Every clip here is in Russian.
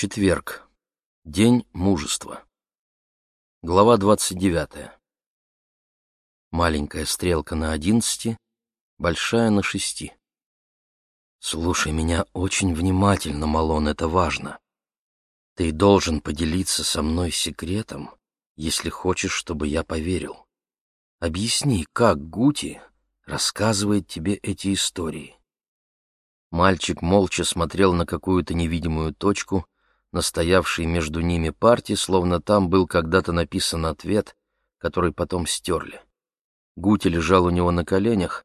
Четверг. День мужества. Глава двадцать девятая. Маленькая стрелка на одиннадцати, большая на шести. Слушай меня очень внимательно, Малон, это важно. Ты должен поделиться со мной секретом, если хочешь, чтобы я поверил. Объясни, как Гути рассказывает тебе эти истории. Мальчик молча смотрел на какую-то невидимую точку, настоявший между ними партии, словно там был когда-то написан ответ, который потом стерли. Гути лежал у него на коленях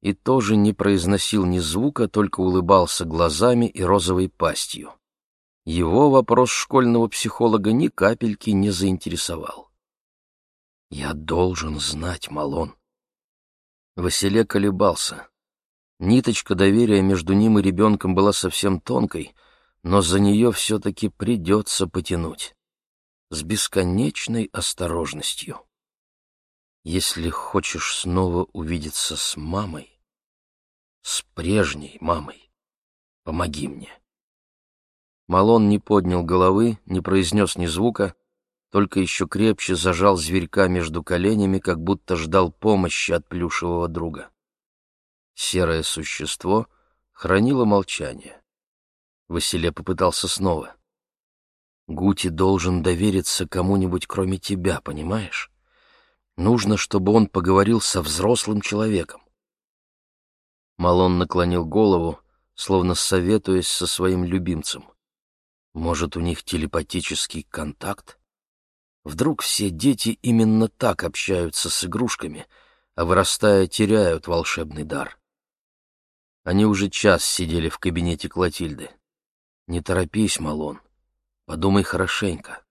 и тоже не произносил ни звука, только улыбался глазами и розовой пастью. Его вопрос школьного психолога ни капельки не заинтересовал. «Я должен знать, Малон». Василе колебался. Ниточка доверия между ним и ребенком была совсем тонкой, но за нее все-таки придется потянуть. С бесконечной осторожностью. Если хочешь снова увидеться с мамой, с прежней мамой, помоги мне. Малон не поднял головы, не произнес ни звука, только еще крепче зажал зверька между коленями, как будто ждал помощи от плюшевого друга. Серое существо хранило молчание. Василе попытался снова. Гути должен довериться кому-нибудь, кроме тебя, понимаешь? Нужно, чтобы он поговорил со взрослым человеком. Малон наклонил голову, словно советуясь со своим любимцем. Может, у них телепатический контакт? Вдруг все дети именно так общаются с игрушками, а вырастая теряют волшебный дар. Они уже час сидели в кабинете Клотильды. Не торопись, Малон. Подумай хорошенько.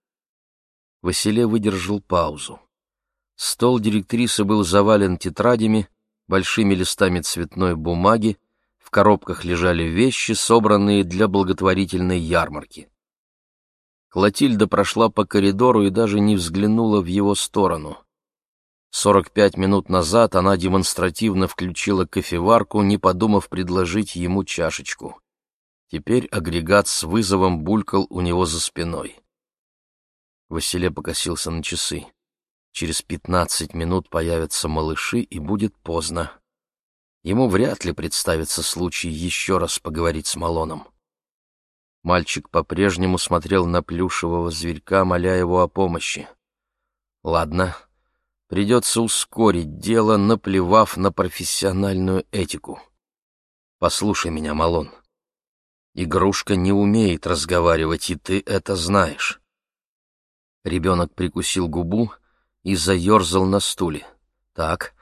Василе выдержал паузу. Стол директрисы был завален тетрадями, большими листами цветной бумаги, в коробках лежали вещи, собранные для благотворительной ярмарки. Клотильда прошла по коридору и даже не взглянула в его сторону. Сорок пять минут назад она демонстративно включила кофеварку, не подумав предложить ему чашечку. Теперь агрегат с вызовом булькал у него за спиной. Василе покосился на часы. Через пятнадцать минут появятся малыши, и будет поздно. Ему вряд ли представится случай еще раз поговорить с Малоном. Мальчик по-прежнему смотрел на плюшевого зверька, моля его о помощи. Ладно, придется ускорить дело, наплевав на профессиональную этику. Послушай меня, Малон. Игрушка не умеет разговаривать, и ты это знаешь. Ребенок прикусил губу и заерзал на стуле. Так,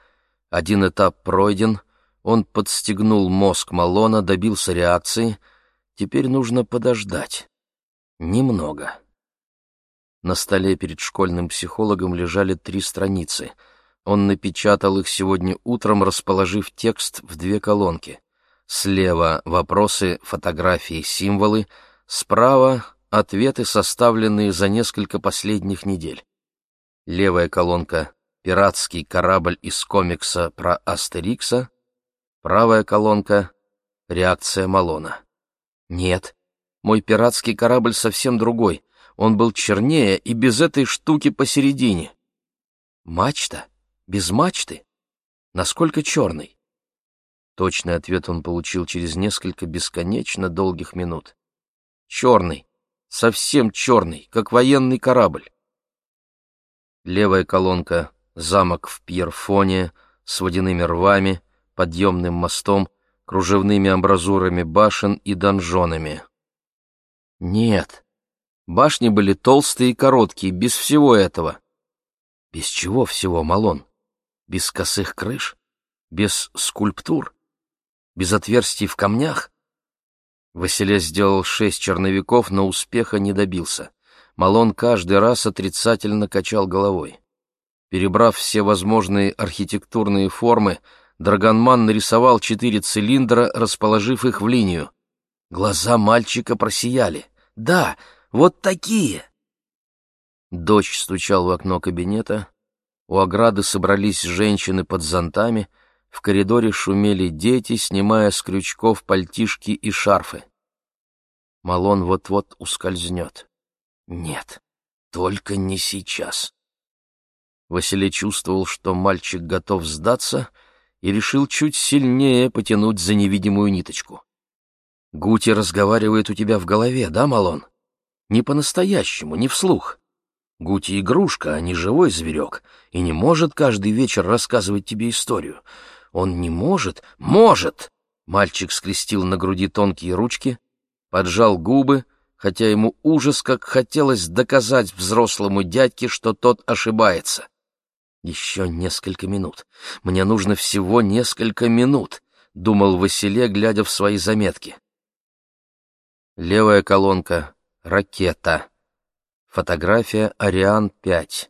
один этап пройден, он подстегнул мозг Малона, добился реакции. Теперь нужно подождать. Немного. На столе перед школьным психологом лежали три страницы. Он напечатал их сегодня утром, расположив текст в две колонки — Слева вопросы, фотографии, символы, справа ответы, составленные за несколько последних недель. Левая колонка «Пиратский корабль из комикса про Астерикса», правая колонка «Реакция Малона». Нет, мой пиратский корабль совсем другой, он был чернее и без этой штуки посередине. Мачта? Без мачты? Насколько черный? Точный ответ он получил через несколько бесконечно долгих минут. «Черный! Совсем черный, как военный корабль!» Левая колонка — замок в Пьерфоне с водяными рвами, подъемным мостом, кружевными амбразурами башен и донжонами. Нет, башни были толстые и короткие, без всего этого. Без чего всего, Малон? Без косых крыш? Без скульптур? Без отверстий в камнях? Василе сделал шесть черновиков, но успеха не добился. Малон каждый раз отрицательно качал головой. Перебрав все возможные архитектурные формы, Драгонман нарисовал четыре цилиндра, расположив их в линию. Глаза мальчика просияли. «Да, вот такие!» Дождь стучал в окно кабинета. У ограды собрались женщины под зонтами — в коридоре шумели дети, снимая с крючков пальтишки и шарфы. Малон вот-вот ускользнет. Нет, только не сейчас. Василий чувствовал, что мальчик готов сдаться, и решил чуть сильнее потянуть за невидимую ниточку. «Гути разговаривает у тебя в голове, да, Малон? Не по-настоящему, не вслух. Гути — игрушка, а не живой зверек, и не может каждый вечер рассказывать тебе историю. Он не может, может!» Мальчик скрестил на груди тонкие ручки, поджал губы, хотя ему ужас как хотелось доказать взрослому дядьке, что тот ошибается. «Еще несколько минут. Мне нужно всего несколько минут», — думал Василе, глядя в свои заметки. Левая колонка — ракета. Фотография «Ариан-5».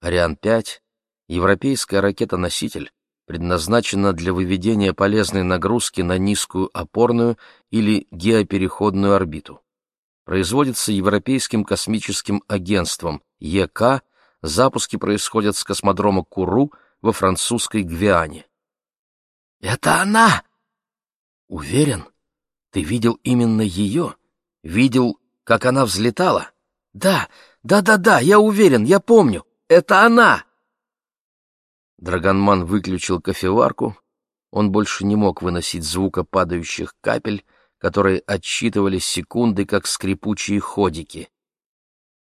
«Ариан-5» — европейская ракета-носитель, предназначена для выведения полезной нагрузки на низкую опорную или геопереходную орбиту. Производится Европейским космическим агентством ЕК запуски происходят с космодрома Куру во французской Гвиане. «Это она!» «Уверен? Ты видел именно ее? Видел, как она взлетала?» «Да, да-да-да, я уверен, я помню. Это она!» Драгонман выключил кофеварку. Он больше не мог выносить звука падающих капель, которые отсчитывали секунды, как скрипучие ходики.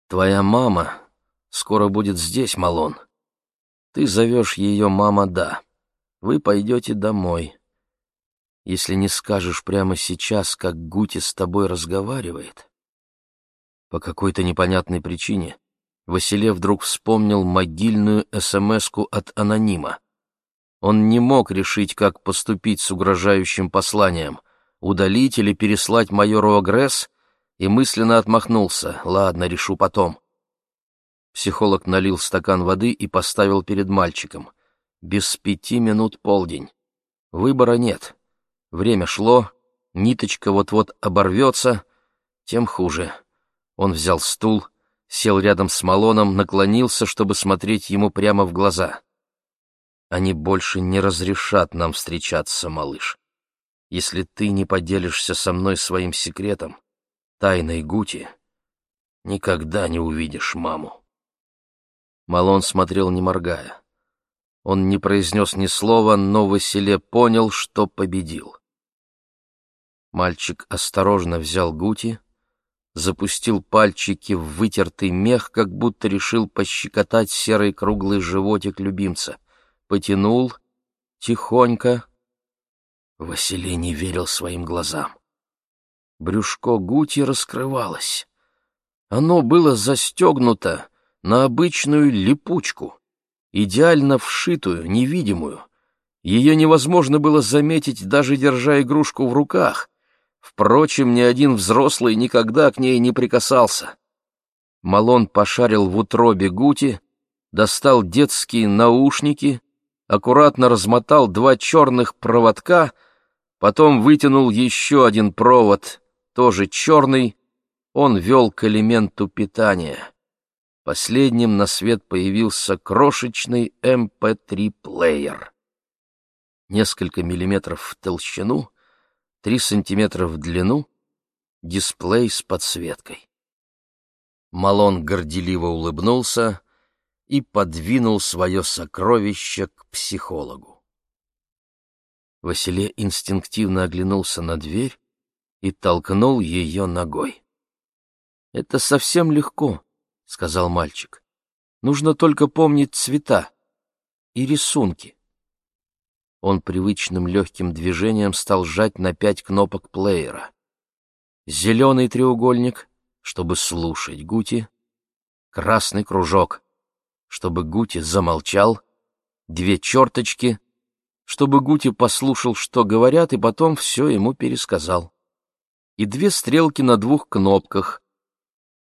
«Твоя мама скоро будет здесь, Малон. Ты зовешь ее «мама да». Вы пойдете домой. Если не скажешь прямо сейчас, как Гути с тобой разговаривает. По какой-то непонятной причине Василе вдруг вспомнил могильную СМСку от анонима. Он не мог решить, как поступить с угрожающим посланием, удалить или переслать майору Агресс, и мысленно отмахнулся. Ладно, решу потом. Психолог налил стакан воды и поставил перед мальчиком. Без пяти минут полдень. Выбора нет. Время шло, ниточка вот-вот оборвется, тем хуже. Он взял стул, сел рядом с Малоном, наклонился, чтобы смотреть ему прямо в глаза. «Они больше не разрешат нам встречаться, малыш. Если ты не поделишься со мной своим секретом, тайной Гути, никогда не увидишь маму». Малон смотрел, не моргая. Он не произнес ни слова, но Василе понял, что победил. Мальчик осторожно взял Гути, запустил пальчики в вытертый мех, как будто решил пощекотать серый круглый животик любимца. Потянул, тихонько. Василий не верил своим глазам. Брюшко Гути раскрывалось. Оно было застегнуто, на обычную липучку, идеально вшитую, невидимую. Ее невозможно было заметить, даже держа игрушку в руках. Впрочем, ни один взрослый никогда к ней не прикасался. Малон пошарил в утробе Гути, достал детские наушники, аккуратно размотал два черных проводка, потом вытянул еще один провод, тоже черный, он вел к элементу питания. Последним на свет появился крошечный MP3-плеер. Эм Несколько миллиметров в толщину, три сантиметра в длину, дисплей с подсветкой. Малон горделиво улыбнулся и подвинул свое сокровище к психологу. Василе инстинктивно оглянулся на дверь и толкнул ее ногой. Это совсем легко — сказал мальчик. «Нужно только помнить цвета и рисунки». Он привычным легким движением стал жать на пять кнопок плеера. Зеленый треугольник, чтобы слушать Гути, красный кружок, чтобы Гути замолчал, две черточки, чтобы Гути послушал, что говорят, и потом все ему пересказал. И две стрелки на двух кнопках,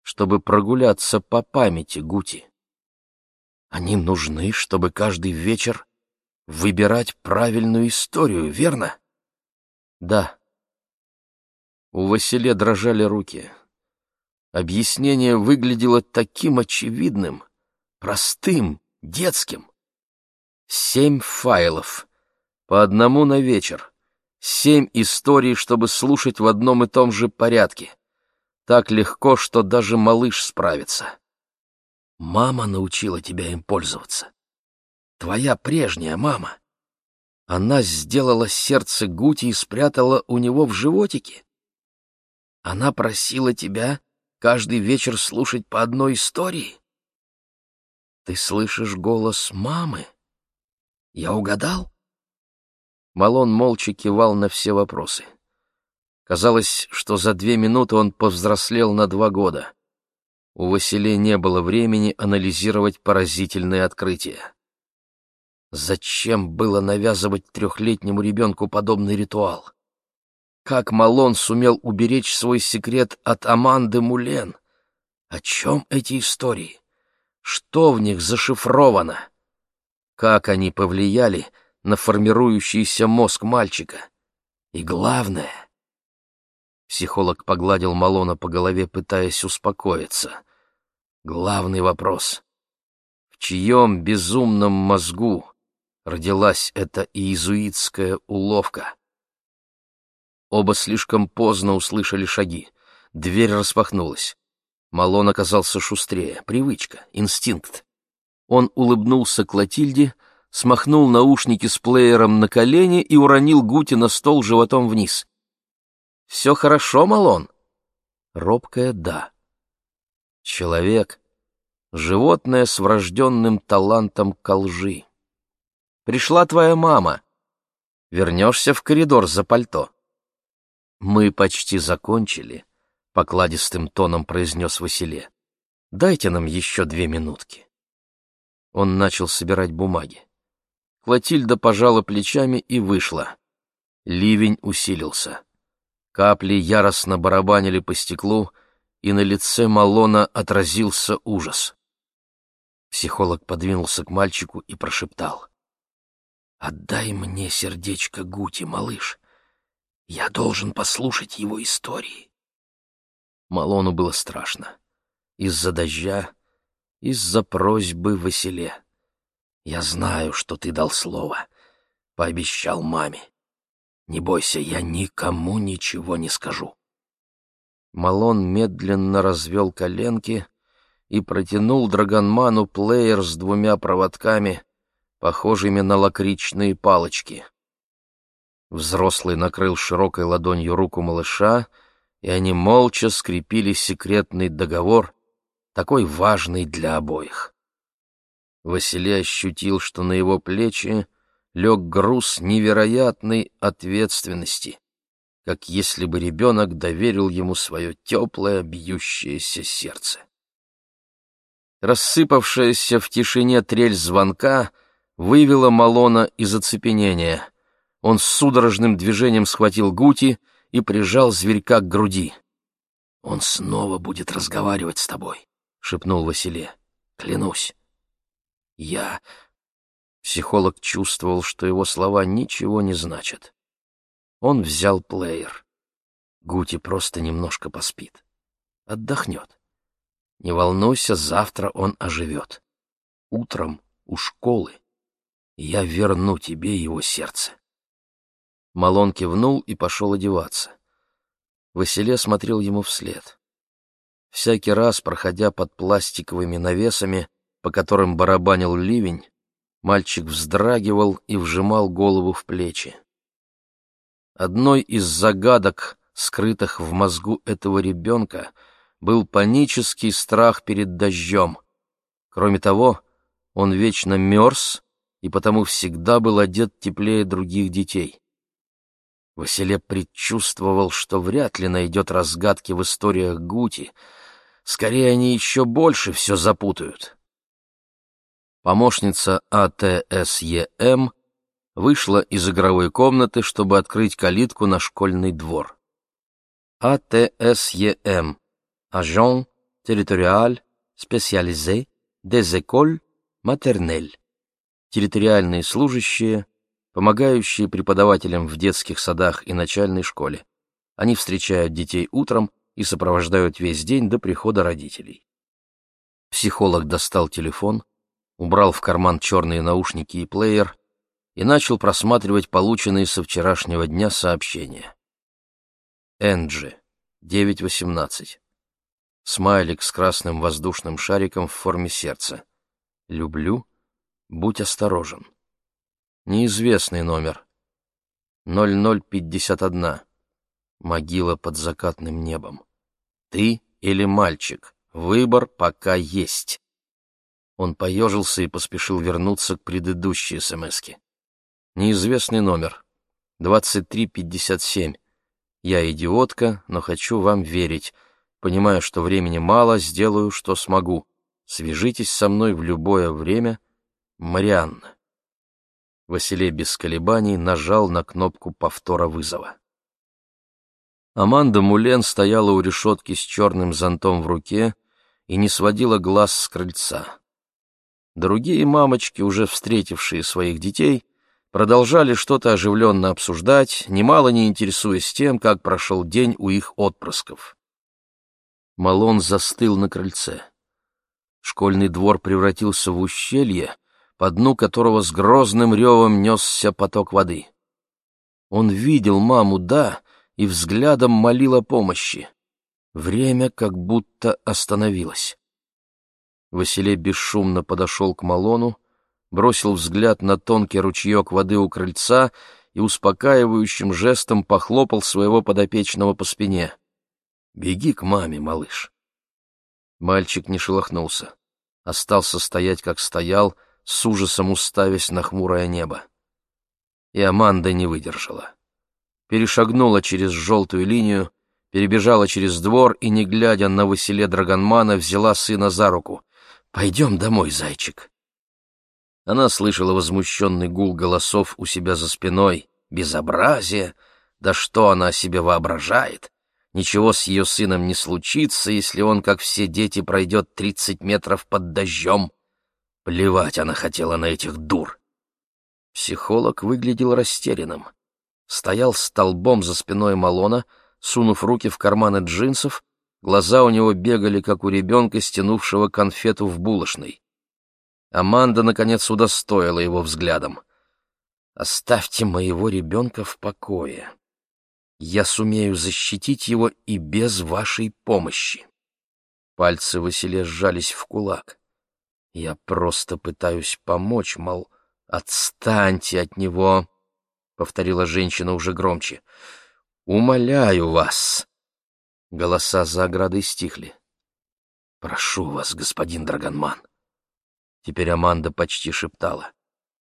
чтобы прогуляться по памяти Гути. Они нужны, чтобы каждый вечер выбирать правильную историю, верно? Да. У Василия дрожали руки. Объяснение выглядело таким очевидным, простым, детским. Семь файлов, по одному на вечер, Семь историй, чтобы слушать в одном и том же порядке. Так легко, что даже малыш справится. Мама научила тебя им пользоваться. Твоя прежняя мама. Она сделала сердце Гути и спрятала у него в животике. Она просила тебя каждый вечер слушать по одной истории. Ты слышишь голос мамы? Я угадал? Малон молча кивал на все вопросы. Казалось, что за две минуты он повзрослел на два года. У Василия не было времени анализировать поразительные открытия. Зачем было навязывать трехлетнему ребенку подобный ритуал? Как Малон сумел уберечь свой секрет от Аманды Мулен? О чем эти истории? Что в них зашифровано? Как они повлияли на формирующийся мозг мальчика? И главное... Психолог погладил Малона по голове, пытаясь успокоиться. Главный вопрос. В чьем безумном мозгу родилась эта иезуитская уловка? Оба слишком поздно услышали шаги. Дверь распахнулась. Малон оказался шустрее. Привычка, инстинкт. Он улыбнулся Клотильде, смахнул наушники с плеером на колени и уронил Гути на стол животом вниз. «Все хорошо, Малон?» Робкое «да». Человек — животное с врожденным талантом ко лжи. «Пришла твоя мама. Вернешься в коридор за пальто». «Мы почти закончили», — покладистым тоном произнес Василе. «Дайте нам еще две минутки». Он начал собирать бумаги. Клотильда пожала плечами и вышла. Ливень усилился. Капли яростно барабанили по стеклу, и на лице Малона отразился ужас. Психолог подвинулся к мальчику и прошептал. «Отдай мне сердечко Гути, малыш. Я должен послушать его истории. Малону было страшно. Из-за дождя, из-за просьбы Василе. Я знаю, что ты дал слово. Пообещал маме. Не бойся, я никому ничего не скажу. Малон медленно развел коленки и протянул Драгонману плеер с двумя проводками, похожими на лакричные палочки. Взрослый накрыл широкой ладонью руку малыша, и они молча скрепили секретный договор, такой важный для обоих. Василий ощутил, что на его плечи лег груз невероятной ответственности, как если бы ребенок доверил ему свое теплое бьющееся сердце. Рассыпавшаяся в тишине трель звонка вывела Малона из оцепенения — он с судорожным движением схватил Гути и прижал зверька к груди. «Он снова будет разговаривать с тобой», — шепнул Василе. «Клянусь». «Я...» Психолог чувствовал, что его слова ничего не значат. Он взял плеер. Гути просто немножко поспит. Отдохнет. Не волнуйся, завтра он оживет. Утром у школы я верну тебе его сердце. Малон кивнул и пошел одеваться. Василе смотрел ему вслед. Всякий раз, проходя под пластиковыми навесами, по которым барабанил ливень, мальчик вздрагивал и вжимал голову в плечи. Одной из загадок, скрытых в мозгу этого ребенка, был панический страх перед дождем. Кроме того, он вечно мерз и потому всегда был одет теплее других детей. Василе предчувствовал, что вряд ли найдет разгадки в историях Гути. Скорее, они еще больше все запутают. Помощница АТСЕМ вышла из игровой комнаты, чтобы открыть калитку на школьный двор. АТСЕМ — Agent Territorial Spécialisé des Écoles Maternelles. Территориальные служащие — помогающие преподавателям в детских садах и начальной школе. Они встречают детей утром и сопровождают весь день до прихода родителей. Психолог достал телефон, убрал в карман черные наушники и плеер и начал просматривать полученные со вчерашнего дня сообщения. Энджи, 9.18. Смайлик с красным воздушным шариком в форме сердца. Люблю. Будь осторожен. Неизвестный номер. 0051. Могила под закатным небом. Ты или мальчик? Выбор пока есть. Он поежился и поспешил вернуться к предыдущей СМСке. Неизвестный номер. 2357. Я идиотка, но хочу вам верить. Понимаю, что времени мало, сделаю, что смогу. Свяжитесь со мной в любое время. Марианна. Василий без колебаний нажал на кнопку повтора вызова. Аманда Мулен стояла у решетки с черным зонтом в руке и не сводила глаз с крыльца. Другие мамочки, уже встретившие своих детей, продолжали что-то оживленно обсуждать, немало не интересуясь тем, как прошел день у их отпрысков. Малон застыл на крыльце. Школьный двор превратился в ущелье, по дну которого с грозным ревом несся поток воды. Он видел маму, да, и взглядом молил о помощи. Время как будто остановилось. Василий бесшумно подошел к Малону, бросил взгляд на тонкий ручеек воды у крыльца и успокаивающим жестом похлопал своего подопечного по спине. «Беги к маме, малыш». Мальчик не шелохнулся, остался стоять, как стоял, с ужасом уставясь на хмурое небо. И Аманда не выдержала. Перешагнула через желтую линию, перебежала через двор и, не глядя на Василе Драгонмана, взяла сына за руку. «Пойдем домой, зайчик». Она слышала возмущенный гул голосов у себя за спиной. Безобразие! Да что она о себе воображает? Ничего с ее сыном не случится, если он, как все дети, пройдет тридцать метров под дождем. Плевать она хотела на этих дур. Психолог выглядел растерянным. Стоял столбом за спиной Малона, сунув руки в карманы джинсов, глаза у него бегали, как у ребенка, стянувшего конфету в булочной. Аманда, наконец, удостоила его взглядом. «Оставьте моего ребенка в покое. Я сумею защитить его и без вашей помощи». Пальцы Василия сжались в кулак. «Я просто пытаюсь помочь, мол, отстаньте от него», — повторила женщина уже громче. «Умоляю вас!» Голоса за оградой стихли. «Прошу вас, господин Драгонман!» Теперь Аманда почти шептала.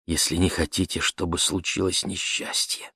«Если не хотите, чтобы случилось несчастье,